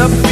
up.